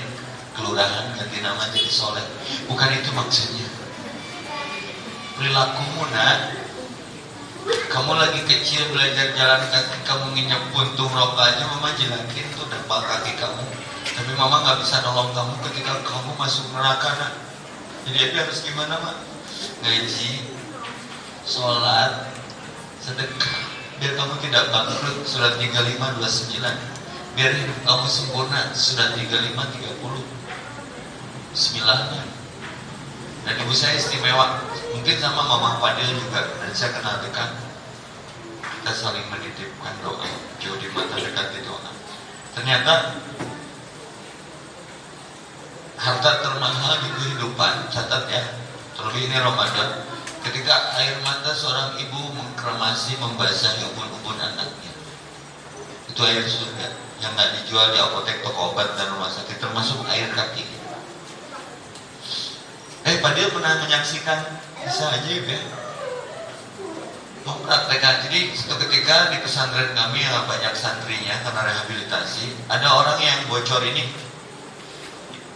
kelurahan ganti nama jadi soleh, bukan itu maksudnya. Perilakumu nak. Kamu lagi kecil belajar jalan kaki kamu nginjak puntung roka aja mama jelakin tuh dempal kaki kamu. Tapi mama nggak bisa nolong kamu ketika kamu masuk neraka nak. Jadi Epi harus gimana mak? Ngaji sholat sedekah. Biar kamu tidak bangkrut surat 3529 biar kamu sempurna surat 3530 Bismillah dan ibu saya istimewa. Mungkin sama mama Fadil juga. Dan saya kenal dekat. Kita saling menitipkan doa. Jauh di mata dekat di doa ternyata harta termahal di kehidupan. Catat ya. Terlebih ini Ramadan. Ketika air mata seorang ibu mengkremasi membasahi ubun-ubun anaknya. Itu air surga yang nggak dijual di apotek toko obat dan rumah sakit termasuk air kaki eh Padil pernah menyaksikan bisa aja ya? Mempraktekkan jadi suatu ketika di pesantren kami yang banyak santrinya karena rehabilitasi ada orang yang bocor ini.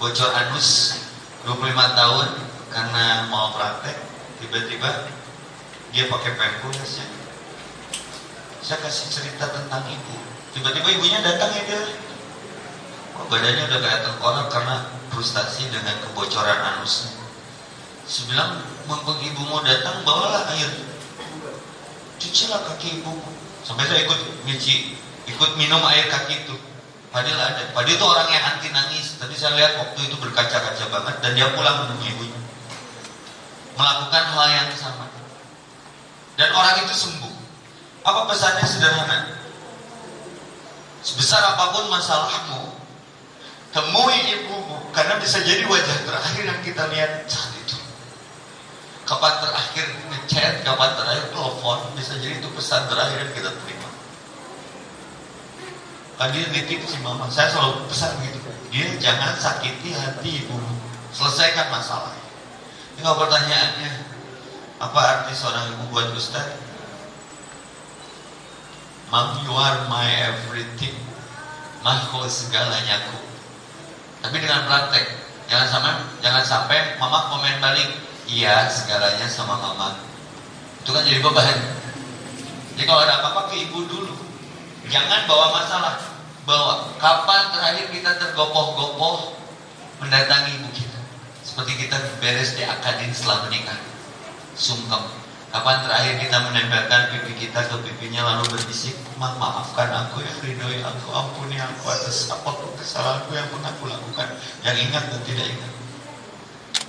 Bocor anus 25 tahun karena mau praktek tiba-tiba dia pakai pempules ya saya kasih cerita tentang ibu tiba-tiba ibunya datang ya dia. Oh, badannya udah kayak tengkorak karena frustasi dengan kebocoran anusnya saya bilang mumpung ibu mau datang bawalah air cucilah kaki ibu sampai saya ikut nyuci ikut minum air kaki itu Fadil ada. Fadil itu orang yang anti nangis. Tadi saya lihat waktu itu berkaca-kaca banget dan dia pulang menemui ibunya. Melakukan hal yang sama. Dan orang itu sembuh. Apa pesannya sederhana? Sebesar apa pun masalahmu, temui ibumu karena bisa jadi wajah terakhir yang kita lihat saat itu. Kapan terakhir ngechat, kapan terakhir telepon, bisa jadi itu pesan terakhir yang kita terima. Tadi nitip si mama, saya selalu pesan gitu. Dia jangan sakiti hati ibu. Selesaikan masalah. Tinggal pertanyaannya, apa arti seorang ibu buat Ustaz? Mom, you are my everything. Mahku segalanya ku. Tapi dengan praktek, jangan sampai jangan sampai mama komen balik, iya segalanya sama mama. Itu kan jadi beban. Jadi kalau ada apa-apa ke ibu dulu. Jangan bawa masalah. Bawa kapan terakhir kita tergopoh-gopoh mendatangi ibu kita. Seperti kita beres di akadin setelah menikah. Sungkem. Kapan terakhir kita menempelkan pipi kita ke pipinya lalu berbisik, Ma, maafkan aku ya, ridhoi aku, ampuni aku atas apa pun kesalahanku yang pernah aku lakukan. Yang ingat dan tidak ingat.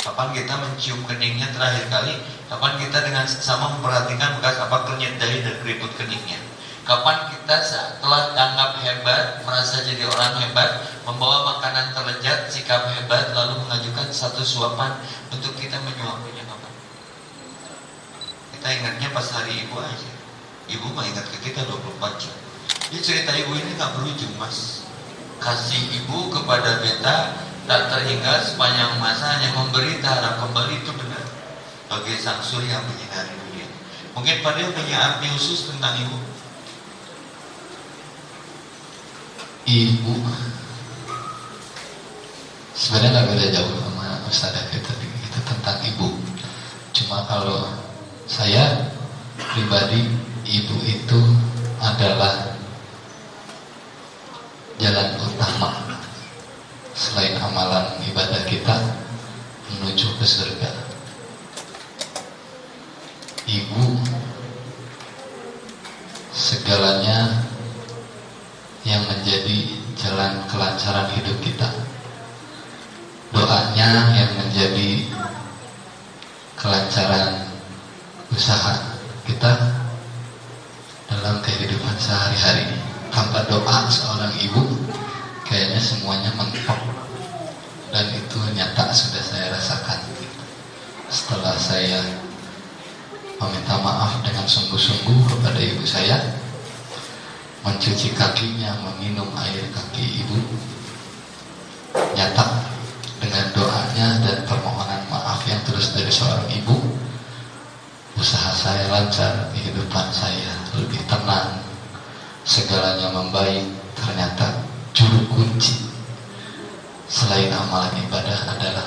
Kapan kita mencium keningnya terakhir kali? Kapan kita dengan sama memperhatikan bekas apa kenyit dari dan keriput keningnya? Kapan kita setelah tanggap hebat, merasa jadi orang hebat, membawa makanan terlejat, sikap hebat, lalu mengajukan satu suapan untuk kita menyuapinya kapan? Kita ingatnya pas hari ibu aja. Ibu mah ingat ke kita 24 jam. Ini cerita ibu ini nggak berujung mas. Kasih ibu kepada beta tak terhingga sepanjang masa hanya memberi tak harap kembali itu benar. Bagi sang surya menyinari dunia. Mungkin pada punya arti khusus tentang ibu. ibu sebenarnya nggak beda jauh sama Ustadz kita itu tentang ibu cuma kalau saya pribadi ibu itu adalah jalan utama selain amalan ibadah kita menuju ke surga ibu segalanya yang menjadi jalan kelancaran hidup kita. Doanya yang menjadi kelancaran usaha kita dalam kehidupan sehari-hari. Tanpa doa seorang ibu, kayaknya semuanya mentok. Dan itu nyata sudah saya rasakan. Setelah saya meminta maaf dengan sungguh-sungguh kepada ibu saya, mencuci kakinya, meminum air kaki ibu. Nyata dengan doanya dan permohonan maaf yang terus dari seorang ibu, usaha saya lancar, kehidupan saya lebih tenang, segalanya membaik. Ternyata kunci selain amalan ibadah adalah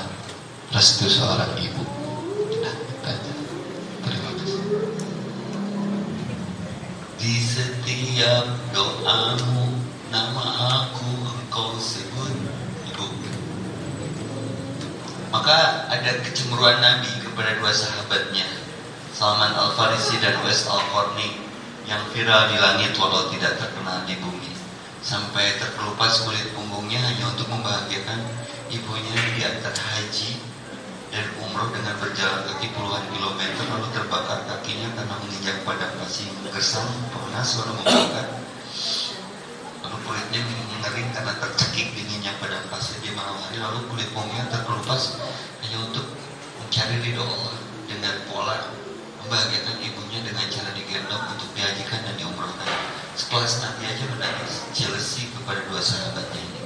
restu seorang ibu. Nah. Terima kasih. Di setiap doamu nama aku engkau sebut ibu. Maka ada kecemburuan Nabi kepada dua sahabatnya, Salman Al Farisi dan Wes Al Qarni yang viral di langit walau tidak terkenal di bumi. Sampai terkelupas kulit punggungnya hanya untuk membahagiakan ibunya di antar haji dan umroh dengan berjalan kaki puluhan kilometer lalu terbakar kakinya karena menginjak padang pasir gersang panas lalu membakar. Lalu kulitnya mengering karena tercekik dinginnya padang pasir di malam hari lalu kulit momnya terkelupas hanya untuk mencari ridho Allah dengan pola membahagiakan ibunya dengan cara digendong untuk dihajikan dan diumrohkan sekelas Nabi aja menangis jealousy kepada dua sahabatnya ini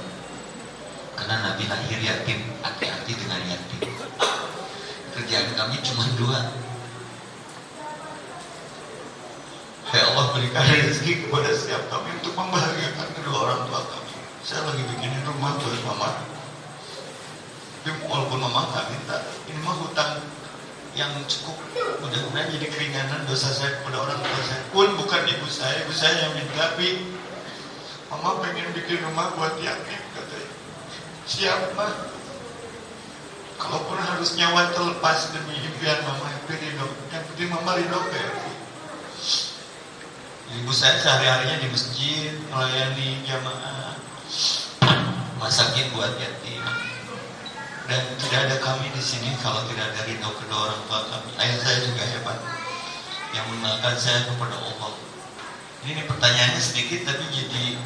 karena Nabi lahir yatim hati-hati dengan yatim kerjaan kami cuma dua Ya Allah berikan rezeki kepada setiap kami untuk membahagiakan kedua orang tua kami. Saya lagi bikinin rumah buat mama. Tapi walaupun mama nggak minta, ini mah hutang yang cukup mudah-mudahan jadi keringanan dosa saya kepada orang tua saya pun bukan ibu saya, ibu saya yang minta, tapi mama pengen bikin rumah buat yatim katanya. Siap mah. Kalaupun harus nyawa terlepas demi impian mama yang ridho, yang penting mama ridho kayak Ibu saya sehari-harinya di masjid, melayani jamaah, masakin buat yatim. Dan tidak ada kami di sini kalau tidak ada ridho kedua orang tua kami. Ayah saya juga hebat, yang mengenalkan saya kepada Allah. Ini pertanyaannya sedikit tapi jadi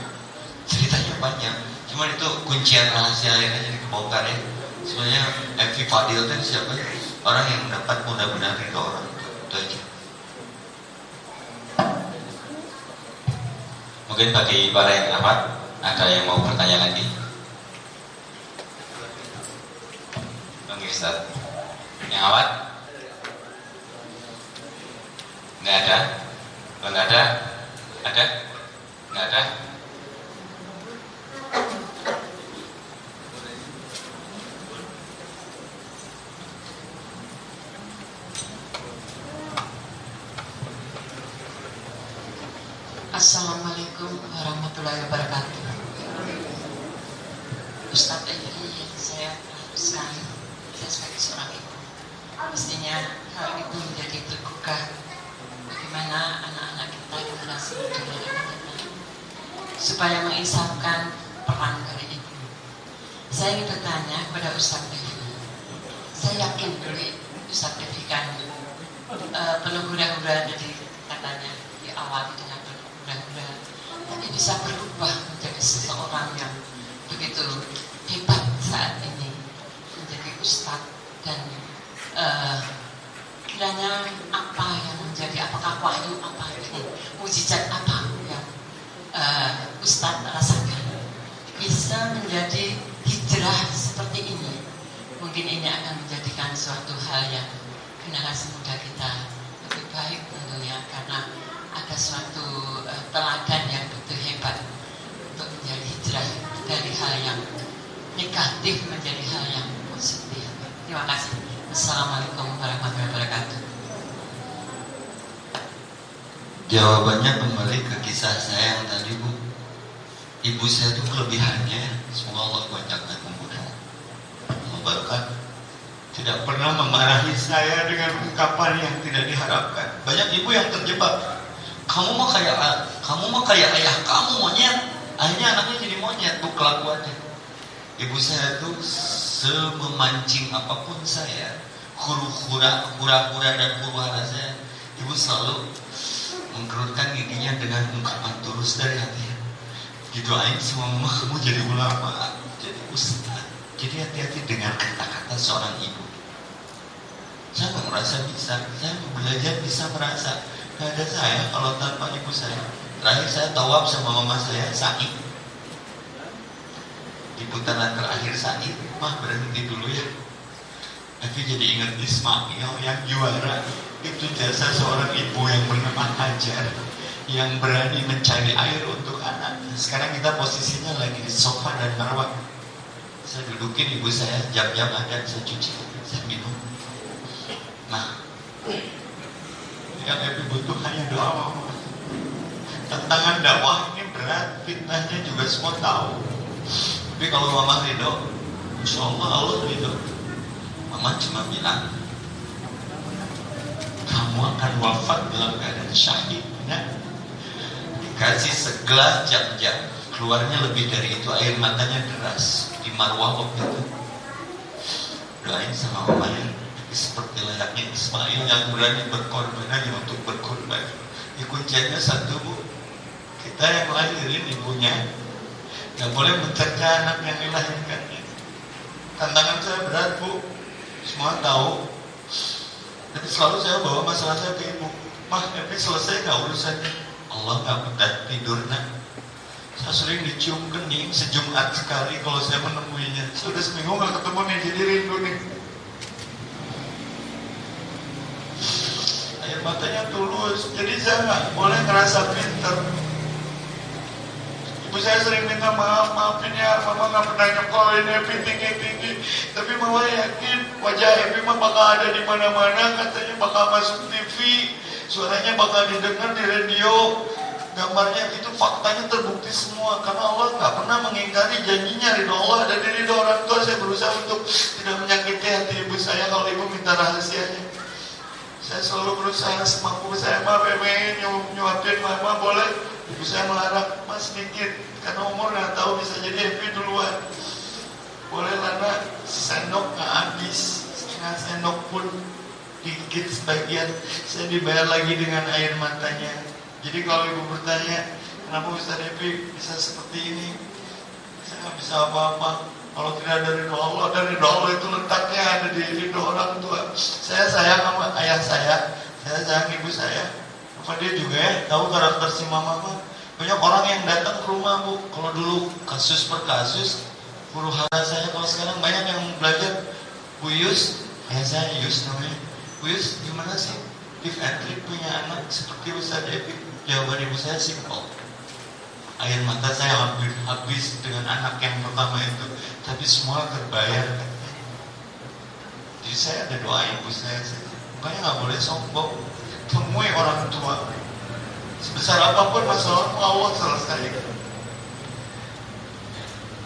ceritanya panjang. Cuman itu kuncian rahasia yang jadi kebongkar ya. Sebenarnya Evi Fadil itu siapa? Orang yang mendapat mudah-mudahan ridho orang. Itu aja. Mungkin bagi para yang amat ada yang mau bertanya lagi? Oke Ustaz. Yang awat? Nggak ada? Oh, nggak ada? Ada? Nggak ada? Assalamualaikum warahmatullahi wabarakatuh. Ustadz ini saya haruskan saya sebagai seorang ibu. Mestinya hal itu menjadi tergugah bagaimana anak-anak kita generasi muda supaya menginsafkan peran dari ibu. Saya ingin bertanya kepada Ustadz Devi. Saya yakin dulu Ustadz Devi kan uh, penuh hura-hura jadi katanya diawali dengan penuh hura-hura tapi bisa berubah menjadi seseorang yang begitu ustadz dan uh, kiranya apa yang menjadi apakah wahyu apa ini mujizat apa yang uh, ustadz rasakan bisa menjadi hijrah seperti ini. Mungkin ini akan menjadikan suatu hal yang generasi muda kita lebih baik tentunya karena ada suatu uh, teladan yang begitu hebat untuk menjadi hijrah dari hal yang negatif menjadi hal yang Terima kasih. Assalamualaikum warahmatullahi wabarakatuh. Jawabannya kembali ke kisah saya yang tadi bu. Ibu saya itu kelebihannya, semoga Allah banyakkan kemudahan. Tidak pernah memarahi saya dengan ungkapan yang tidak diharapkan. Banyak ibu yang terjebak. Kamu mah kayak kamu mah kayak ayah kamu monyet. Akhirnya anaknya jadi monyet tuh kelakuannya. Ibu saya tuh sememancing apa pun saya, huru-hura, hura-hura dan huru-hara saya. Ibu selalu mengkerutkan giginya dengan ungkapan tulus dari hati. Didoain sama mama kamu jadi ulama, jadi ustaz. Jadi hati-hati dengan kata-kata seorang ibu. Saya nggak merasa bisa, saya belajar bisa merasa. Gak ada saya kalau tanpa ibu saya. Terakhir saya tawaf sama mama saya, Said. Di putaran terakhir Said, mah berhenti dulu ya. Tapi jadi ingat Ismail yang juara. Itu jasa seorang ibu yang bernama Hajar. Yang berani mencari air untuk anak. Sekarang kita posisinya lagi di sofa dan marwah. Saya dudukin ibu saya, jam-jam ada, saya cuci, saya minum. Nah, yang Epi butuh hanya doa. Tantangan dakwah ini berat, fitnahnya juga semua tahu. Tapi kalau mama ridho, insya Allah Allah ridho. Mama cuma bilang, kamu akan wafat dalam keadaan syahid. Ya? Dikasih segelas jam-jam, keluarnya lebih dari itu, air matanya deras di marwah waktu itu. doain sama omanya seperti layaknya Ismail yang berani berkorban hanya untuk berkorban ya kuncinya satu bu kita yang lahirin ibunya nggak boleh mencerca anak yang dilahirkannya tantangan saya berat bu. Semua tahu. Tapi selalu saya bawa masalah saya ke ibu. Mah tapi selesai nggak urusannya Allah nggak betah tidur nak. Saya sering dicium kening sejumat sekali kalau saya menemuinya. Sudah seminggu nggak ketemu nih jadi rindu nih. Air matanya tulus jadi saya nggak boleh ngerasa pinter ibu saya sering minta maaf maafin ya mama nggak pernah nyekolin Epi tinggi tinggi. Tapi mama yakin wajah Epi mah bakal ada di mana mana katanya bakal masuk TV suaranya bakal didengar di radio. Gambarnya itu faktanya terbukti semua karena Allah nggak pernah mengingkari janjinya ridho Allah dan ridho orang tua. Saya berusaha untuk tidak menyakiti hati ibu saya kalau ibu minta rahasianya. Saya selalu berusaha semampu saya mah pengen nyuapin mama boleh ibu saya melarang mas sedikit karena umur nggak tahu bisa jadi happy duluan. Boleh lana sendok nggak habis. Setengah sendok pun dikit sebagian. Saya dibayar lagi dengan air matanya. Jadi kalau ibu bertanya kenapa Ustaz Happy bisa seperti ini? Saya nggak bisa apa-apa. Kalau tidak dari doa Allah, dari doa Allah itu letaknya ada di ridho orang tua. Saya sayang sama ayah saya, saya sayang ibu saya. Apa juga ya tahu karakter si mama mama. Banyak orang yang datang ke rumah bu. Kalau dulu kasus per kasus, guru hara saya kalau sekarang banyak yang belajar. Bu Yus, ayah saya Yus namanya. Bu Yus, gimana sih? Give and treat punya anak seperti Ustaz Epi. Jawaban ibu saya simpel air mata saya hampir habis dengan anak yang pertama itu tapi semua terbayar jadi saya ada doa ibu saya makanya nggak boleh sombong temui orang tua. Sebesar apa pun masalah Allah selesai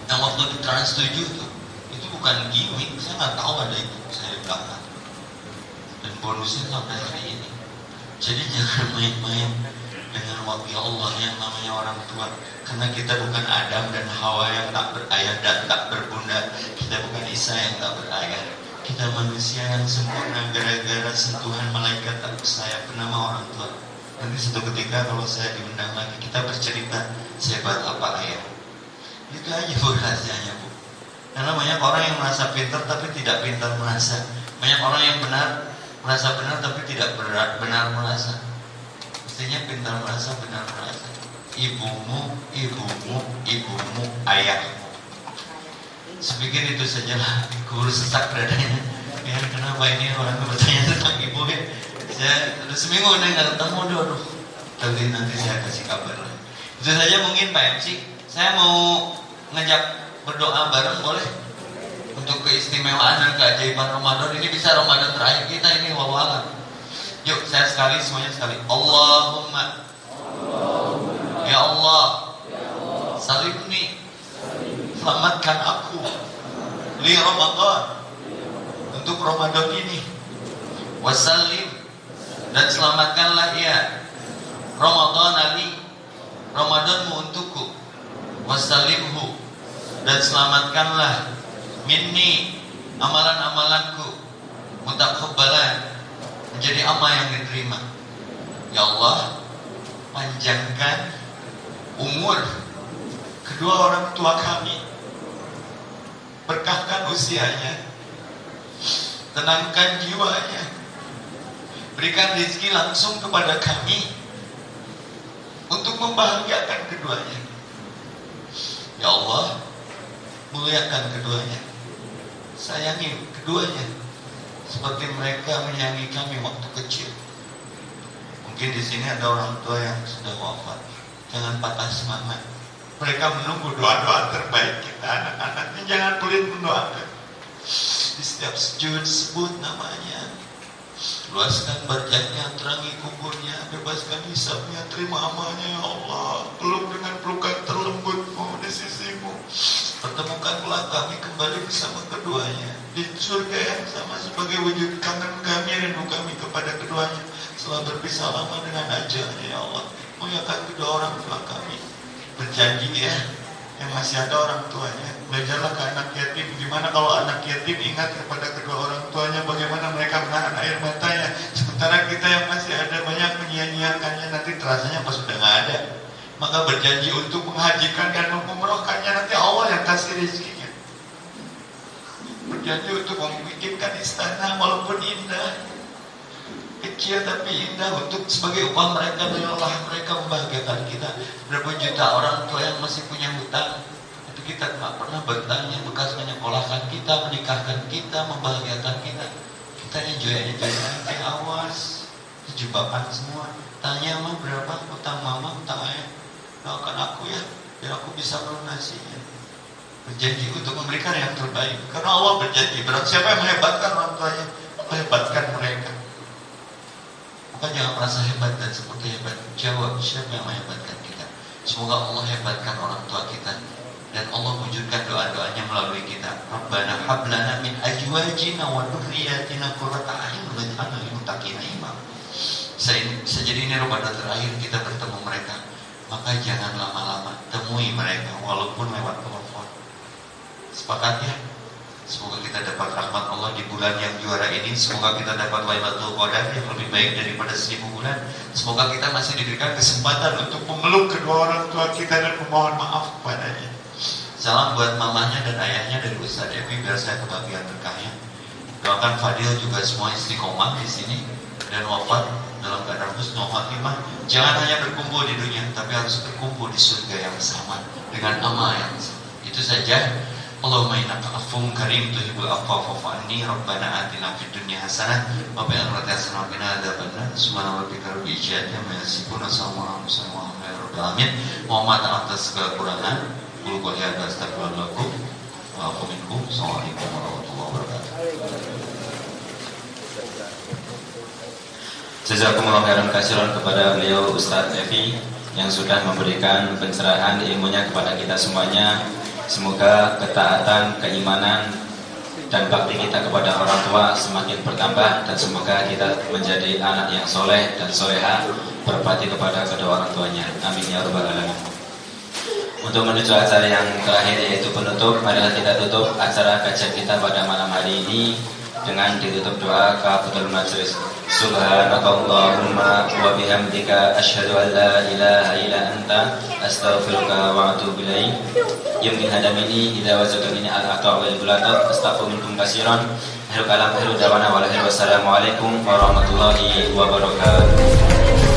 yang waktu di Trans 7 itu? Itu bukan gimmick saya nggak tahu ada ibu saya di belakang dan bonusnya sampai hari ini. Jadi jangan main-main dengan wakil Allah yang namanya orang tua. Karena kita bukan Adam dan Hawa yang tak berayah dan tak berbunda. Kita bukan Isa yang tak berayah kita manusia yang sempurna gara-gara sentuhan malaikat tak saya bernama orang tua. Nanti suatu ketika kalau saya diundang lagi kita bercerita sehebat apa ayah? Itu aja bu rahasianya bu. Karena banyak orang yang merasa pintar tapi tidak pintar merasa. Banyak orang yang benar merasa benar tapi tidak benar, benar merasa. Mestinya pintar merasa, benar merasa. Ibumu, ibumu, ibumu, ayahmu. Sepikir itu sajalah guru sesak dadanya. Ya, kenapa ini orang bertanya tentang ibu ya? Saya udah seminggu nih nggak ketemu, aduh, aduh. Tapi nanti saya kasih kabar lah. Itu saja mungkin Pak MC. Saya mau ngajak berdoa bareng boleh? Untuk keistimewaan dan keajaiban Ramadan ini bisa Ramadan terakhir kita ini wawalan. Yuk saya sekali semuanya sekali. Allahumma. Ya Allah. Salimni. Selamatkan aku. Li Ramadan. Untuk Ramadan ini. Wasalim. Dan selamatkanlah ia. Ramadan ali. Ramadanmu untukku. Wasalimhu. Dan selamatkanlah minni amalan-amalanku mutakabbalan menjadi amal yang diterima. Ya Allah, panjangkan umur kedua orang tua kami. Berkahkan usianya. Tenangkan jiwanya. Berikan rezeki langsung kepada kami untuk membahagiakan keduanya. Ya Allah, muliakan keduanya. Sayangi keduanya seperti mereka menyayangi kami waktu kecil. Mungkin di sini ada orang tua yang sudah wafat. Jangan patah semangat. Mereka menunggu doa-doa terbaik kita anak-anaknya. Jangan pelit mendoakan. Di setiap sujud sebut namanya. Luaskan barjahnya, terangi kuburnya, bebaskan hisapnya, terima amalnya ya Allah. Peluk dengan pelukan terlembutmu di sisimu. Pertemukanlah kami kembali bersama keduanya di surga yang sama sebagai wujud kangen kami rindu kami kepada keduanya setelah berpisah lama dengan ajalnya ya Allah muliakan kedua orang tua kami berjanji ya yang masih ada orang tuanya belajarlah ke anak yatim Gimana kalau anak yatim ingat kepada kedua orang tuanya bagaimana mereka menahan air matanya. Sementara kita yang masih ada banyak menyia-nyiakannya nanti terasanya pas sudah nggak ada. Maka berjanji untuk menghajikan dan mengumrohkannya nanti Allah yang kasih rezekinya. Berjanji untuk membikinkan istana walaupun indah kecil tapi indah untuk sebagai upah mereka mengolah mereka membahagiakan kita. Berapa juta orang tua yang masih punya hutang itu kita tak pernah bertanya bekas menyekolahkan kita menikahkan kita membahagiakan kita. Kita enjoy enjoy aja awas. Jebakan semua tanya mah berapa hutang mama hutang ayah. Doakan aku ya biar aku bisa melunasinya berjanji untuk memberikan yang terbaik. Karena Allah berjanji berat siapa yang menghebatkan orang tuanya? Menghebatkan mereka maka jangan merasa hebat dan seperti hebat. Jawab siapa yang menghebatkan kita. Semoga Allah hebatkan orang tua kita dan Allah wujudkan doa-doanya melalui kita. Rabbana hablana min ajwajina wa dhurriyyatina qurrata a'yun waj'alna lil imam. Sejadi ini Ramadan terakhir kita bertemu mereka, maka jangan lama-lama temui mereka walaupun lewat telepon. Sepakat ya? Semoga kita dapat rahmat Allah di bulan yang juara ini. Semoga kita dapat Lailatul Qadar yang lebih baik daripada seribu bulan. Semoga kita masih diberikan kesempatan untuk memeluk kedua orang tua kita dan memohon maaf kepadanya. Salam buat mamanya dan ayahnya dari Ustaz Evi biar saya kebagian berkahnya. Doakan Fadil juga semua istiqomah di sini dan wafat dalam keadaan husnul khatimah. Jangan hanya berkumpul di dunia, tapi harus berkumpul di surga yang sama dengan amal yang sama. Itu saja. Allahumma innaka afuwwun karim tuhibbul afwa fa'fu anni rabbana atina fid dunya hasanah wa fil akhirati hasanah wa qina adzabannar. Subhana rabbika rabbil izzati amma yasifun. Alal alamin Muhammad atas segala kurangan qul ya astagfirullah lakum wa afu minkum. Assalamualaikum warahmatullahi wabarakatuh. Jazakumullah khairan kasiran kepada beliau Ustadz Evi yang sudah memberikan pencerahan ilmunya kepada kita semuanya Semoga ketaatan, keimanan, dan bakti kita kepada orang tua semakin bertambah dan semoga kita menjadi anak yang soleh dan soleha berbakti kepada kedua orang tuanya. Amin ya rabbal alamin. Untuk menuju acara yang terakhir yaitu penutup, marilah kita tutup acara kajian kita pada malam hari ini dengan ditutup doa kafatul majlis. Subhanakallahumma wa bihamdika asyhadu an la ilaha illa anta astaghfiruka wa atubu ilaik. Yumkin hadamini idza wajadani al-ata wal bulatat astaghfiru minkum katsiran. Akhir kalam dawana wal wassalamu alaikum warahmatullahi wabarakatuh.